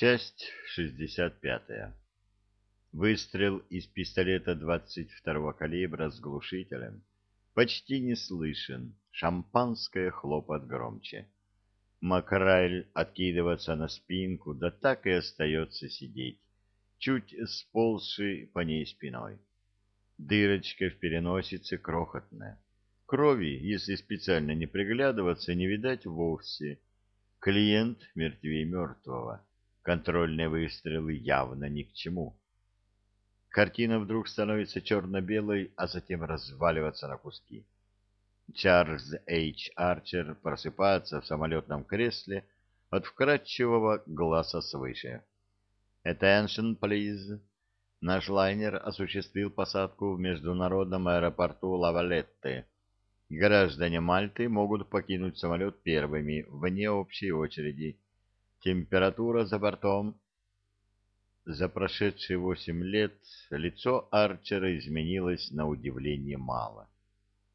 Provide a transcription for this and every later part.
Часть 65. Выстрел из пистолета 22-го калибра с глушителем почти не слышен, шампанское хлопот громче. Макрайль откидывается на спинку, да так и остается сидеть, чуть сползший по ней спиной. Дырочка в переносице крохотная. Крови, если специально не приглядываться, не видать вовсе. Клиент мертвее мертвого. Контрольные выстрелы явно ни к чему. Картина вдруг становится черно-белой, а затем разваливается на куски. Чарльз Эйч Арчер просыпается в самолетном кресле от вкрадчивого глаза свыше. «Attention, please!» Наш лайнер осуществил посадку в международном аэропорту Лавалетте. Граждане Мальты могут покинуть самолет первыми, вне общей очереди. Температура за бортом. За прошедшие восемь лет лицо Арчера изменилось на удивление мало.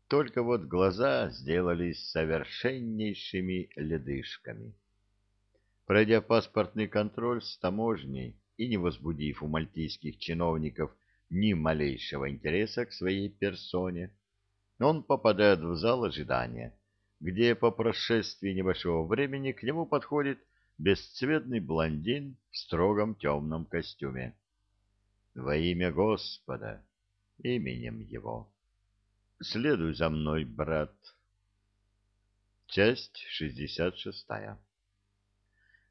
Только вот глаза сделались совершеннейшими ледышками. Пройдя паспортный контроль с таможней и не возбудив у мальтийских чиновников ни малейшего интереса к своей персоне, он попадает в зал ожидания, где по прошествии небольшого времени к нему подходит бесцветный блондин в строгом темном костюме. Во имя Господа, именем его. Следуй за мной, брат. Часть шестьдесят шестая.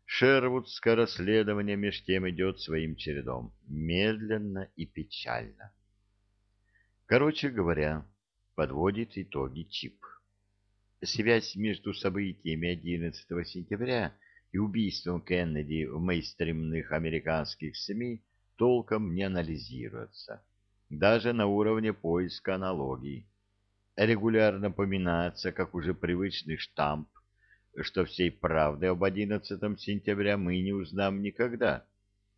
Шервудское расследование меж тем идет своим чередом, медленно и печально. Короче говоря, подводит итоги ЧИП. Связь между событиями 11 сентября и убийством Кеннеди в мейстримных американских СМИ толком не анализируется, даже на уровне поиска аналогий. Регулярно поминается, как уже привычный штамп, что всей правды об 11 сентября мы не узнаем никогда,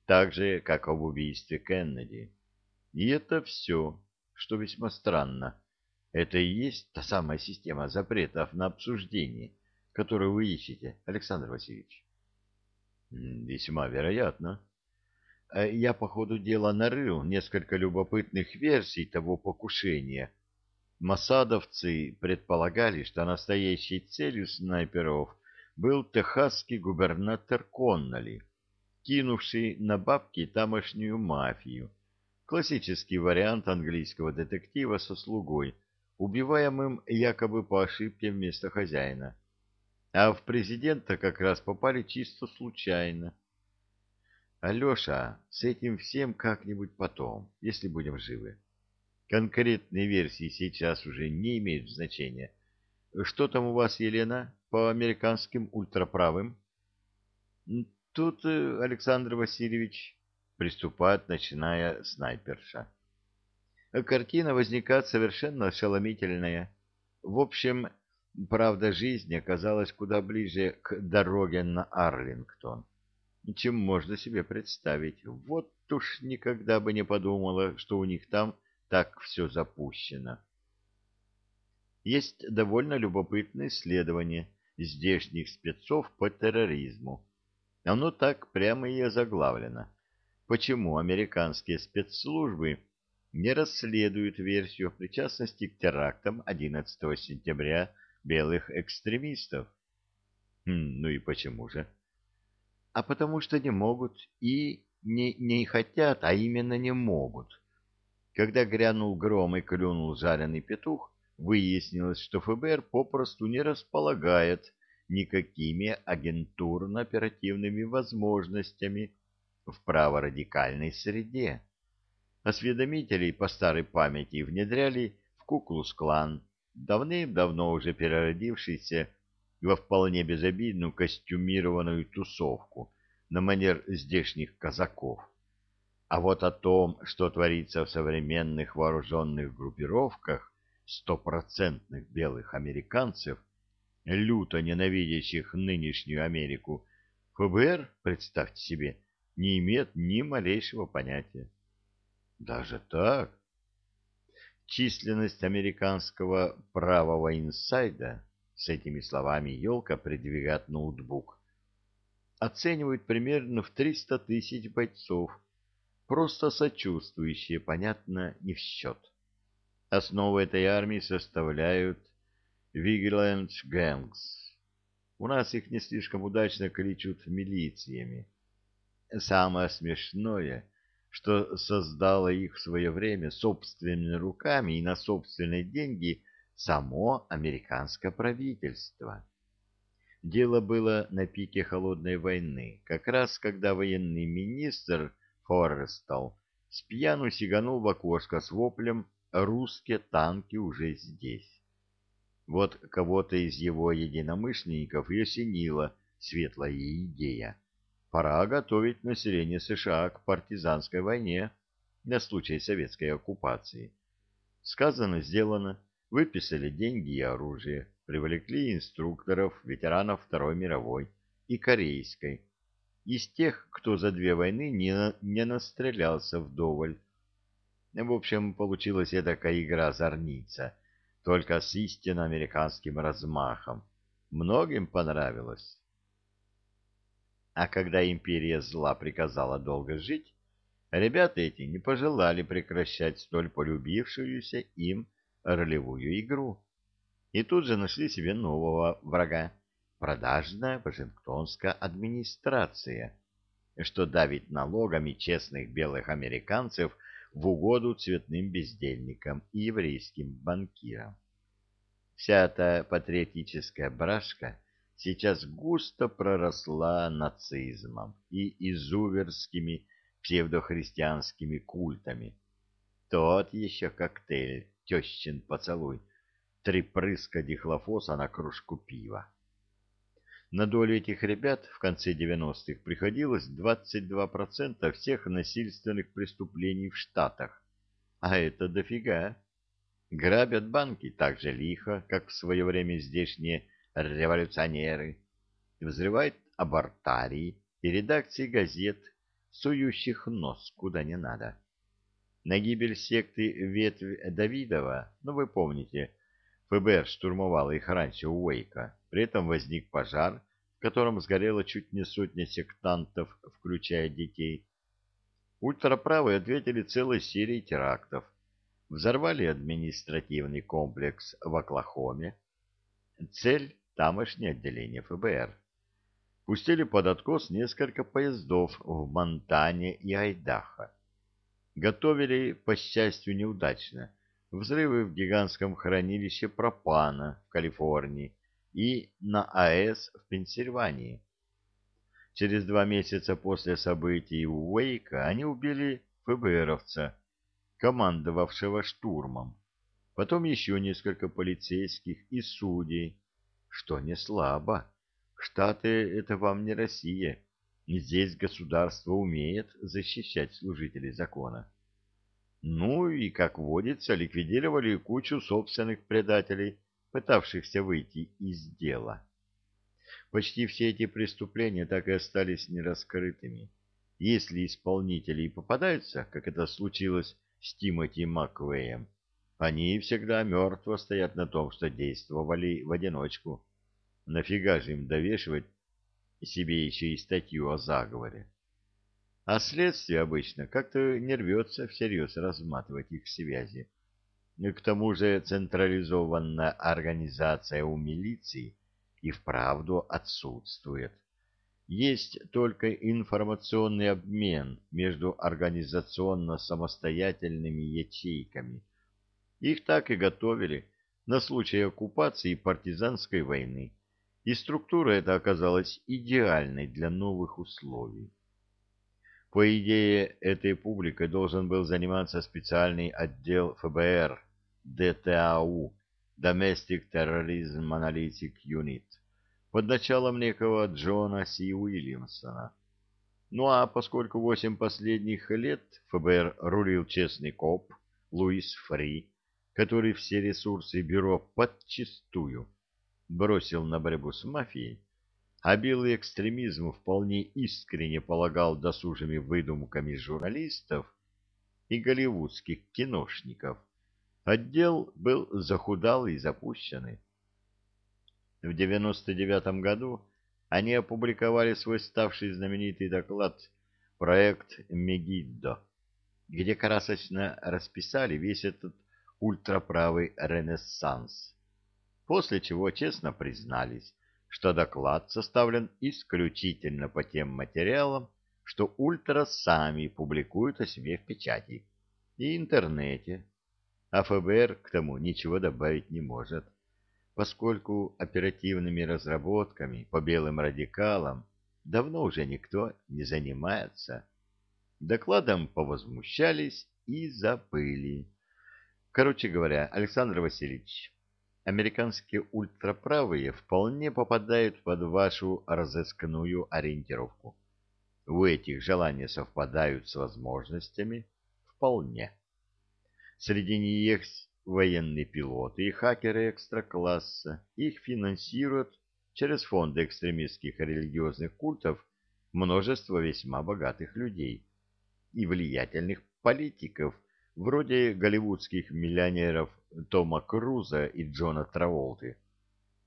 так же, как об убийстве Кеннеди. И это все, что весьма странно. Это и есть та самая система запретов на обсуждение, которую вы ищете, Александр Васильевич. Весьма вероятно. А я по ходу дела нарыл несколько любопытных версий того покушения. Масадовцы предполагали, что настоящей целью снайперов был техасский губернатор Конноли, кинувший на бабки тамошнюю мафию. Классический вариант английского детектива со слугой, убиваемым якобы по ошибке вместо хозяина а в президента как раз попали чисто случайно. Алеша, с этим всем как-нибудь потом, если будем живы. Конкретные версии сейчас уже не имеют значения. Что там у вас, Елена, по американским ультраправым? Тут, э, Александр Васильевич, приступает, начиная снайперша. Картина возникает совершенно ошеломительная. В общем, Правда, жизнь оказалась куда ближе к дороге на Арлингтон, чем можно себе представить. Вот уж никогда бы не подумала, что у них там так все запущено. Есть довольно любопытное исследование здешних спецов по терроризму. Оно так прямо и озаглавлено. Почему американские спецслужбы не расследуют версию причастности к терактам 11 сентября белых экстремистов. Хм, ну и почему же? А потому что не могут и не, не хотят, а именно не могут. Когда грянул гром и клюнул жареный петух, выяснилось, что ФБР попросту не располагает никакими агентурно-оперативными возможностями в праворадикальной среде. Осведомителей по старой памяти внедряли в Куклус-клан, давным-давно уже переродившийся во вполне безобидную костюмированную тусовку на манер здешних казаков. А вот о том, что творится в современных вооруженных группировках стопроцентных белых американцев, люто ненавидящих нынешнюю Америку, ФБР, представьте себе, не имеет ни малейшего понятия. Даже так? Численность американского правого инсайда, с этими словами елка придвигает ноутбук, оценивают примерно в 300 тысяч бойцов, просто сочувствующие, понятно, не в счет. Основу этой армии составляют Vigilance Gangs. У нас их не слишком удачно кличут милициями. Самое смешное, что создало их в свое время собственными руками и на собственные деньги само американское правительство. Дело было на пике холодной войны, как раз когда военный министр Форрестал с пьяну сиганул в окошко с воплем «Русские танки уже здесь». Вот кого-то из его единомышленников и осенила светлая идея. Пора готовить население США к партизанской войне на случай советской оккупации. Сказано, сделано. Выписали деньги и оружие, привлекли инструкторов, ветеранов Второй мировой и Корейской. Из тех, кто за две войны не, не настрелялся вдоволь. В общем, получилась такая игра-зорница, только с истинно американским размахом. Многим понравилось. А когда империя зла приказала долго жить, ребята эти не пожелали прекращать столь полюбившуюся им ролевую игру. И тут же нашли себе нового врага — продажная вашингтонская администрация, что давит налогами честных белых американцев в угоду цветным бездельникам и еврейским банкирам. Вся эта патриотическая брашка сейчас густо проросла нацизмом и изуверскими псевдохристианскими культами. Тот еще коктейль, тещин поцелуй, три прыска дихлофоса на кружку пива. На долю этих ребят в конце 90-х приходилось 22% всех насильственных преступлений в Штатах. А это дофига. Грабят банки так же лихо, как в свое время здешние революционеры, взрывает абортарии и редакции газет, сующих нос куда не надо. На гибель секты ветвь Давидова, ну вы помните, ФБР штурмовало их раньше у Уэйка, при этом возник пожар, в котором сгорело чуть не сотня сектантов, включая детей. Ультраправые ответили целой серией терактов. Взорвали административный комплекс в Оклахоме. Цель тамошнее отделение ФБР. Пустили под откос несколько поездов в Монтане и Айдахо. Готовили, по счастью, неудачно, взрывы в гигантском хранилище пропана в Калифорнии и на АЭС в Пенсильвании. Через два месяца после событий у Уэйка они убили ФБРовца, командовавшего штурмом. Потом еще несколько полицейских и судей, что не слабо. Штаты — это вам не Россия. Здесь государство умеет защищать служителей закона. Ну и, как водится, ликвидировали кучу собственных предателей, пытавшихся выйти из дела. Почти все эти преступления так и остались нераскрытыми. Если исполнители и попадаются, как это случилось с Тимоти Маквеем, они всегда мертво стоят на том, что действовали в одиночку. Нафига же им довешивать себе еще и статью о заговоре? А следствие обычно как-то не рвется всерьез разматывать их связи. К тому же централизованная организация у милиции и вправду отсутствует. Есть только информационный обмен между организационно самостоятельными ячейками – их так и готовили на случай оккупации и партизанской войны, и структура эта оказалась идеальной для новых условий. По идее, этой публикой должен был заниматься специальный отдел ФБР ДТАУ Domestic Terrorism Analytic Unit под началом некого Джона Си Уильямсона. Ну а поскольку восемь последних лет ФБР рулил честный коп Луис Фри, который все ресурсы бюро подчистую бросил на борьбу с мафией, а белый экстремизм вполне искренне полагал досужими выдумками журналистов и голливудских киношников, отдел был захудалый и запущенный. В 99 году они опубликовали свой ставший знаменитый доклад «Проект Мегиддо», где красочно расписали весь этот ультраправый ренессанс, после чего честно признались, что доклад составлен исключительно по тем материалам, что ультра сами публикуют о себе в печати и интернете, а ФБР к тому ничего добавить не может, поскольку оперативными разработками по белым радикалам давно уже никто не занимается. Докладом повозмущались и забыли. Короче говоря, Александр Васильевич, американские ультраправые вполне попадают под вашу разыскную ориентировку. У этих желания совпадают с возможностями вполне. Среди них военные пилоты и хакеры экстра-класса. Их финансируют через фонды экстремистских религиозных культов множество весьма богатых людей и влиятельных политиков, вроде голливудских миллионеров Тома Круза и Джона Траволты,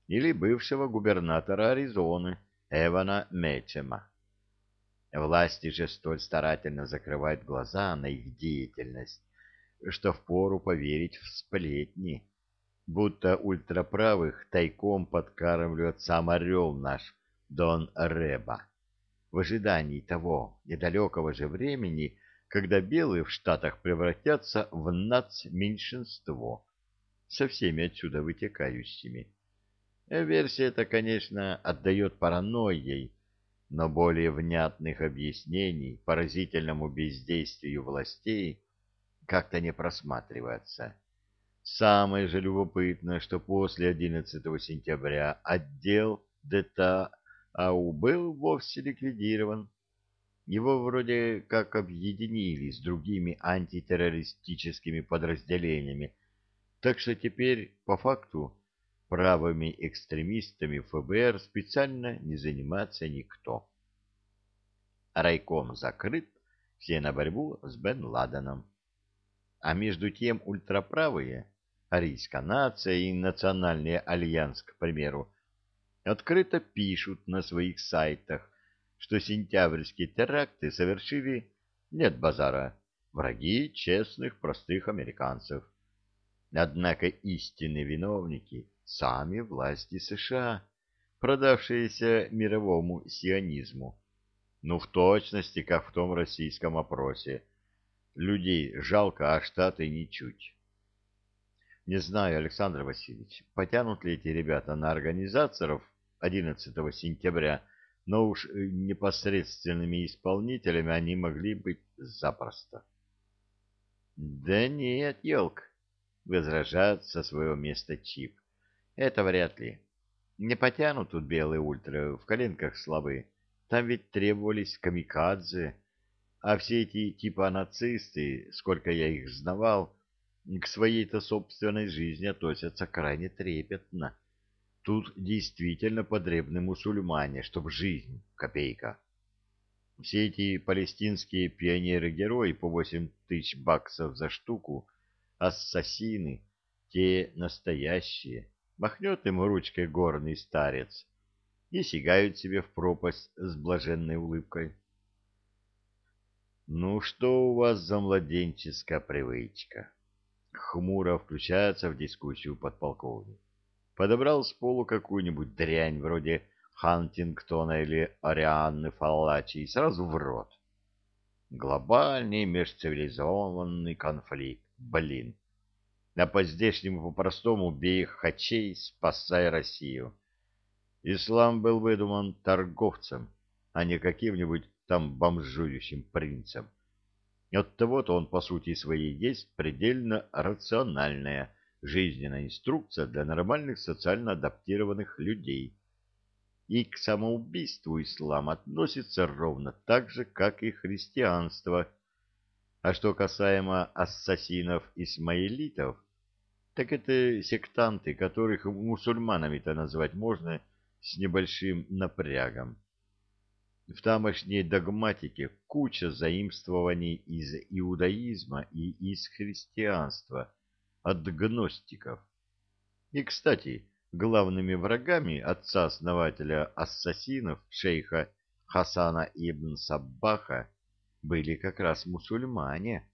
или бывшего губернатора Аризоны Эвана Мечема. Власти же столь старательно закрывают глаза на их деятельность, что впору поверить в сплетни, будто ультраправых тайком подкармливает сам орел наш Дон Реба, в ожидании того недалекого же времени, когда белые в Штатах превратятся в нацменьшинство со всеми отсюда вытекающими. Версия эта, конечно, отдает паранойей, но более внятных объяснений поразительному бездействию властей как-то не просматривается. Самое же любопытное, что после 11 сентября отдел ДТАУ был вовсе ликвидирован. Его вроде как объединили с другими антитеррористическими подразделениями, так что теперь, по факту, правыми экстремистами ФБР специально не занимается никто. Райком закрыт, все на борьбу с Бен Ладеном. А между тем ультраправые, арийская нация и национальный альянс, к примеру, открыто пишут на своих сайтах, что сентябрьские теракты совершили, нет базара, враги честных простых американцев. Однако истинные виновники — сами власти США, продавшиеся мировому сионизму. Ну, в точности, как в том российском опросе. Людей жалко, а Штаты ничуть. Не знаю, Александр Васильевич, потянут ли эти ребята на организаторов 11 сентября, но уж непосредственными исполнителями они могли быть запросто. Да нет, елк, возражает со своего места Чип. Это вряд ли. Не потянут тут белые ультра, в коленках слабы. Там ведь требовались камикадзе, а все эти типа нацисты, сколько я их знавал, к своей-то собственной жизни относятся крайне трепетно. Тут действительно потребны мусульмане, чтоб жизнь копейка. Все эти палестинские пионеры-герои по восемь тысяч баксов за штуку, ассасины, те настоящие. Махнет ему ручкой горный старец и сигают себе в пропасть с блаженной улыбкой. «Ну что у вас за младенческая привычка?» Хмуро включается в дискуссию подполковник. Подобрал с полу какую-нибудь дрянь вроде Хантингтона или Арианны Фаллачи и сразу в рот. Глобальный межцивилизованный конфликт, блин. А по-здешнему по-простому бей хачей, спасай Россию. Ислам был выдуман торговцем, а не каким-нибудь там бомжующим принцем. Оттого-то он, по сути своей, есть предельно рациональная жизненная инструкция для нормальных социально адаптированных людей. И к самоубийству ислам относится ровно так же, как и христианство. А что касаемо ассасинов-исмаилитов, так это сектанты, которых мусульманами-то назвать можно с небольшим напрягом. В тамошней догматике куча заимствований из иудаизма и из христианства, от гностиков. И, кстати, главными врагами отца-основателя ассасинов, шейха Хасана ибн Саббаха, были как раз мусульмане,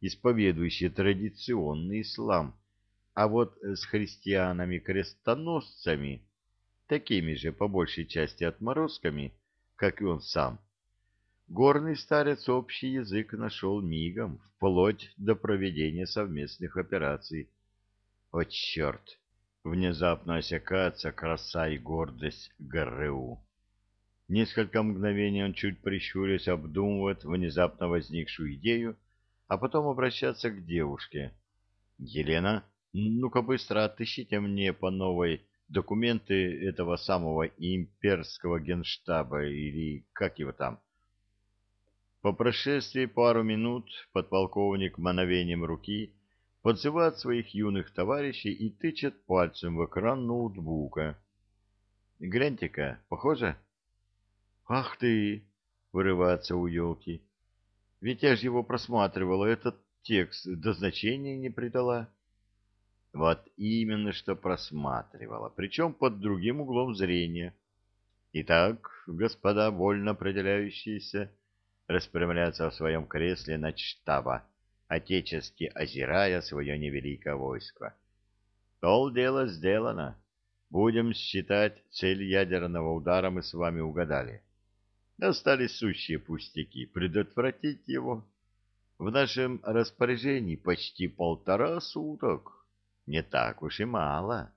исповедующие традиционный ислам, а вот с христианами-крестоносцами, такими же по большей части отморозками, как и он сам, горный старец общий язык нашел мигом, вплоть до проведения совместных операций. О, черт! Внезапно осекается краса и гордость ГРУ. Несколько мгновений он чуть прищурясь обдумывает внезапно возникшую идею, а потом обращаться к девушке. «Елена, ну-ка быстро отыщите мне по новой документы этого самого имперского генштаба или как его там». По прошествии пару минут подполковник мановением руки подзывает своих юных товарищей и тычет пальцем в экран ноутбука. «Гляньте-ка, похоже?» «Ах ты!» — вырывается у елки. «Ведь я же его просматривала, этот текст до значения не придала». Вот именно что просматривала, причем под другим углом зрения. Итак, господа вольно определяющиеся, распрямляться в своем кресле на штаба, отечески озирая свое невеликое войско. Полдела сделано. Будем считать, цель ядерного удара мы с вами угадали. Остались сущие пустяки. Предотвратить его. В нашем распоряжении почти полтора суток. Не так уж и мало.